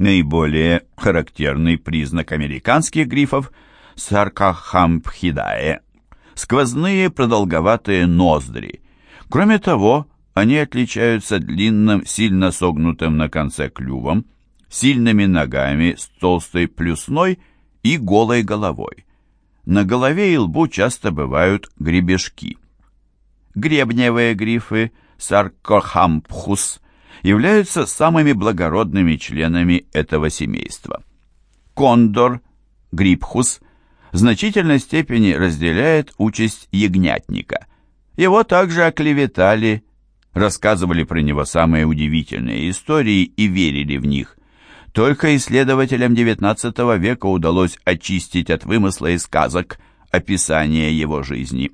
Наиболее характерный признак американских грифов – саркахампхидае – сквозные продолговатые ноздри. Кроме того, они отличаются длинным, сильно согнутым на конце клювом, сильными ногами с толстой плюсной и голой головой. На голове и лбу часто бывают гребешки. Гребневые грифы Саркохампхус являются самыми благородными членами этого семейства. Кондор Грипхус в значительной степени разделяет участь ягнятника. Его также оклеветали, рассказывали про него самые удивительные истории и верили в них. Только исследователям XIX века удалось очистить от вымысла и сказок описание его жизни.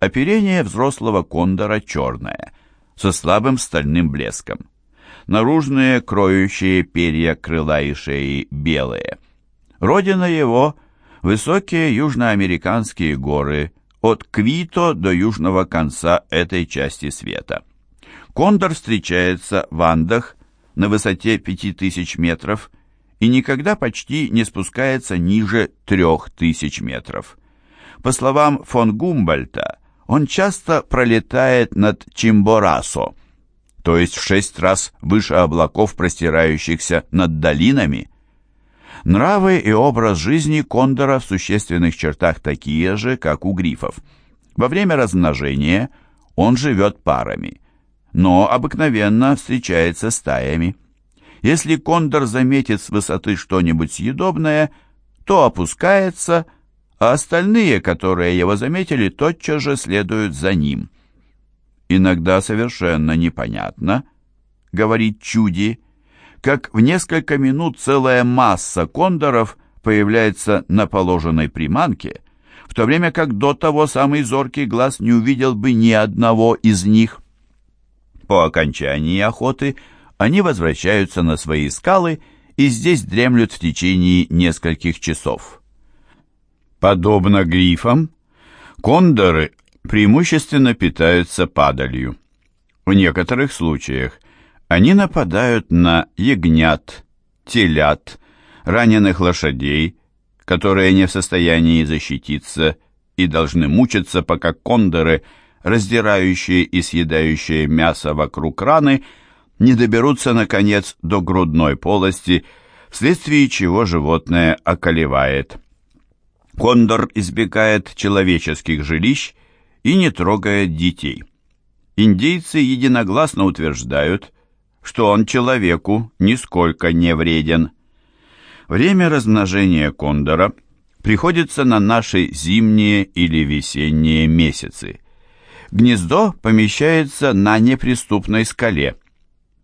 Оперение взрослого кондора черное, со слабым стальным блеском. Наружные кроющие перья крыла и шеи белые. Родина его – высокие южноамериканские горы от Квито до южного конца этой части света. Кондор встречается в Андах на высоте 5000 метров и никогда почти не спускается ниже 3000 метров. По словам фон Гумбольта, он часто пролетает над Чимборасо, то есть в шесть раз выше облаков, простирающихся над долинами. Нравы и образ жизни кондора в существенных чертах такие же, как у грифов. Во время размножения он живет парами – но обыкновенно встречается стаями. Если кондор заметит с высоты что-нибудь съедобное, то опускается, а остальные, которые его заметили, тотчас же следуют за ним. Иногда совершенно непонятно, говорит Чуди, как в несколько минут целая масса кондоров появляется на положенной приманке, в то время как до того самый зоркий глаз не увидел бы ни одного из них. По окончании охоты они возвращаются на свои скалы и здесь дремлют в течение нескольких часов. Подобно грифам, кондоры преимущественно питаются падалью. В некоторых случаях они нападают на ягнят, телят, раненых лошадей, которые не в состоянии защититься и должны мучиться, пока кондоры – раздирающие и съедающие мясо вокруг раны, не доберутся, наконец, до грудной полости, вследствие чего животное околевает. Кондор избегает человеческих жилищ и не трогает детей. Индейцы единогласно утверждают, что он человеку нисколько не вреден. Время размножения кондора приходится на наши зимние или весенние месяцы – Гнездо помещается на неприступной скале,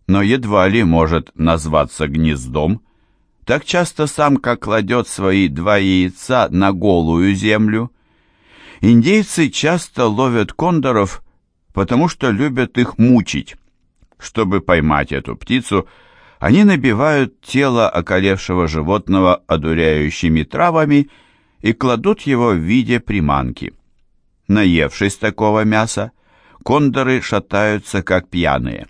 но едва ли может назваться гнездом. Так часто самка кладет свои два яйца на голую землю. Индейцы часто ловят кондоров, потому что любят их мучить. Чтобы поймать эту птицу, они набивают тело околевшего животного одуряющими травами и кладут его в виде приманки. Наевшись такого мяса, кондоры шатаются, как пьяные.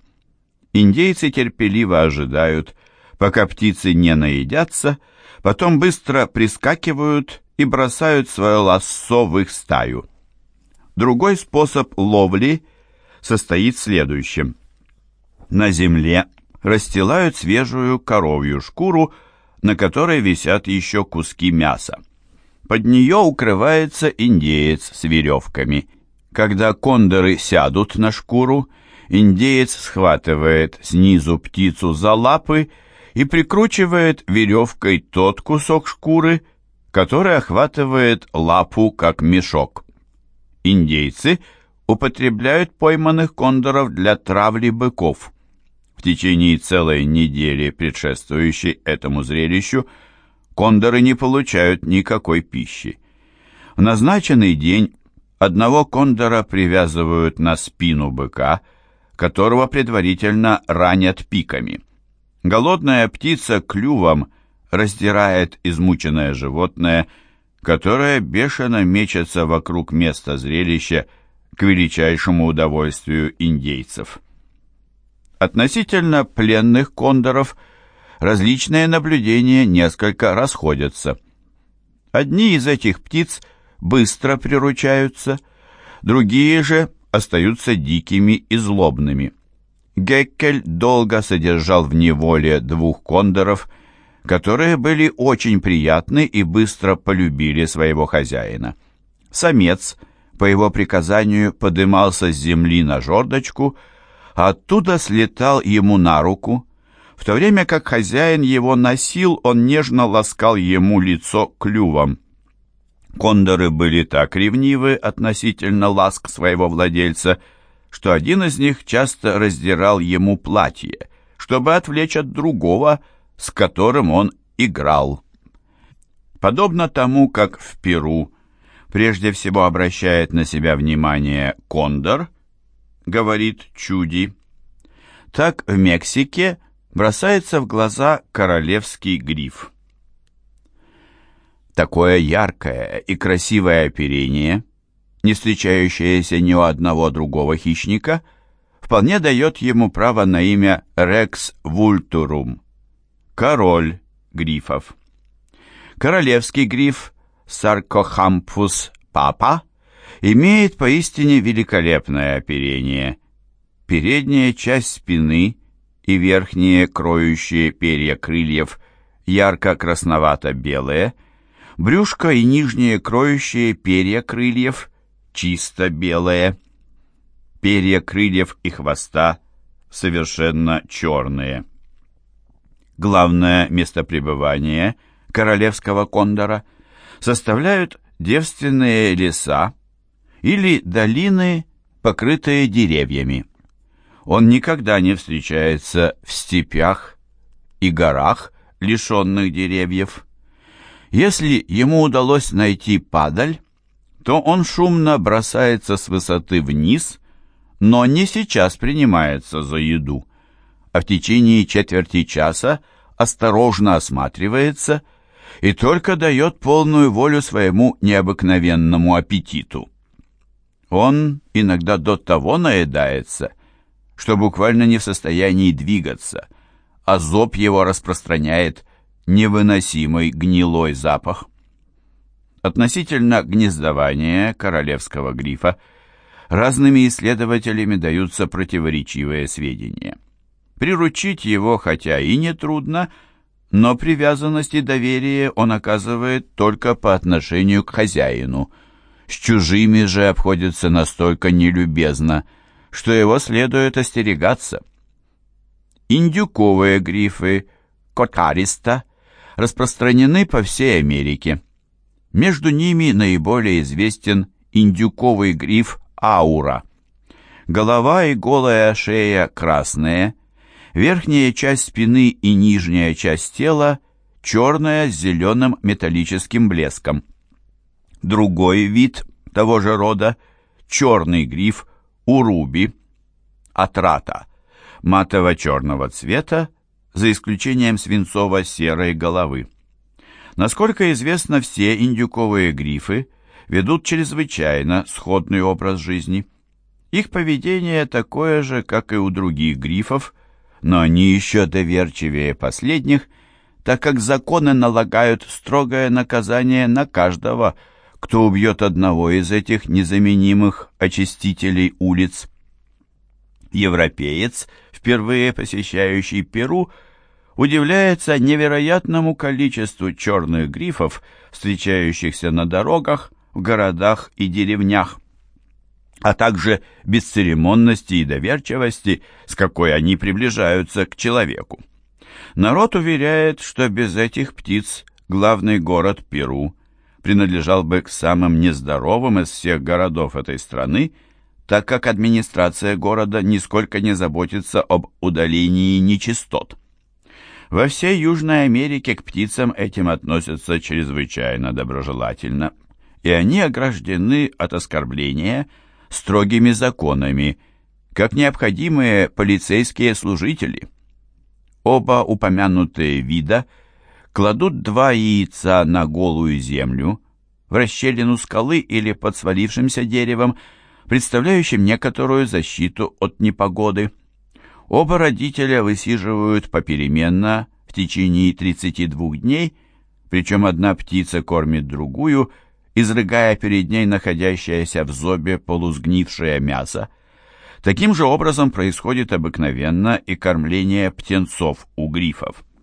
Индейцы терпеливо ожидают, пока птицы не наедятся, потом быстро прискакивают и бросают свое лассо в их стаю. Другой способ ловли состоит в следующем. На земле расстилают свежую коровью шкуру, на которой висят еще куски мяса. Под нее укрывается индеец с веревками. Когда кондоры сядут на шкуру, индеец схватывает снизу птицу за лапы и прикручивает веревкой тот кусок шкуры, который охватывает лапу как мешок. Индейцы употребляют пойманных кондоров для травли быков. В течение целой недели, предшествующей этому зрелищу, кондоры не получают никакой пищи. В назначенный день одного кондора привязывают на спину быка, которого предварительно ранят пиками. Голодная птица клювом раздирает измученное животное, которое бешено мечется вокруг места зрелища к величайшему удовольствию индейцев. Относительно пленных кондоров различные наблюдения несколько расходятся. Одни из этих птиц быстро приручаются, другие же остаются дикими и злобными. Геккель долго содержал в неволе двух кондоров, которые были очень приятны и быстро полюбили своего хозяина. Самец, по его приказанию, подымался с земли на жердочку, а оттуда слетал ему на руку. В то время как хозяин его носил, он нежно ласкал ему лицо клювом. Кондоры были так ревнивы относительно ласк своего владельца, что один из них часто раздирал ему платье, чтобы отвлечь от другого, с которым он играл. Подобно тому, как в Перу прежде всего обращает на себя внимание кондор, говорит Чуди, так в Мексике бросается в глаза королевский гриф. Такое яркое и красивое оперение, не встречающееся ни у одного другого хищника, вполне дает ему право на имя Рекс вультурум, король грифов. Королевский гриф Саркохампфус папа имеет поистине великолепное оперение. Передняя часть спины и верхние кроющие перья крыльев ярко-красновато-белые – брюшко и нижние кроющие перья крыльев чисто белые, перья крыльев и хвоста совершенно черные. Главное место пребывания королевского кондора составляют девственные леса или долины, покрытые деревьями. Он никогда не встречается в степях и горах, лишенных деревьев. Если ему удалось найти падаль, то он шумно бросается с высоты вниз, но не сейчас принимается за еду, а в течение четверти часа осторожно осматривается и только дает полную волю своему необыкновенному аппетиту. Он иногда до того наедается, что буквально не в состоянии двигаться, а зоб его распространяет невыносимый гнилой запах. Относительно гнездования королевского грифа разными исследователями даются противоречивые сведения. Приручить его, хотя и не трудно, но привязанность и доверие он оказывает только по отношению к хозяину. С чужими же обходится настолько нелюбезно, что его следует остерегаться. Индюковые грифы, котариста – распространены по всей Америке. Между ними наиболее известен индюковый гриф аура. Голова и голая шея красные, верхняя часть спины и нижняя часть тела черная с зеленым металлическим блеском. Другой вид того же рода – черный гриф уруби, атрата, матово-черного цвета за исключением свинцово-серой головы. Насколько известно, все индюковые грифы ведут чрезвычайно сходный образ жизни. Их поведение такое же, как и у других грифов, но они еще доверчивее последних, так как законы налагают строгое наказание на каждого, кто убьет одного из этих незаменимых очистителей улиц. Европеец, впервые посещающий Перу, удивляется невероятному количеству черных грифов, встречающихся на дорогах, в городах и деревнях, а также бесцеремонности и доверчивости, с какой они приближаются к человеку. Народ уверяет, что без этих птиц главный город Перу принадлежал бы к самым нездоровым из всех городов этой страны, так как администрация города нисколько не заботится об удалении нечистот. Во всей Южной Америке к птицам этим относятся чрезвычайно доброжелательно, и они ограждены от оскорбления строгими законами, как необходимые полицейские служители. Оба упомянутые вида кладут два яйца на голую землю, в расщелину скалы или под свалившимся деревом, представляющим некоторую защиту от непогоды. Оба родителя высиживают попеременно в течение 32 дней, причем одна птица кормит другую, изрыгая перед ней находящееся в зобе полусгнившее мясо. Таким же образом происходит обыкновенно и кормление птенцов у грифов.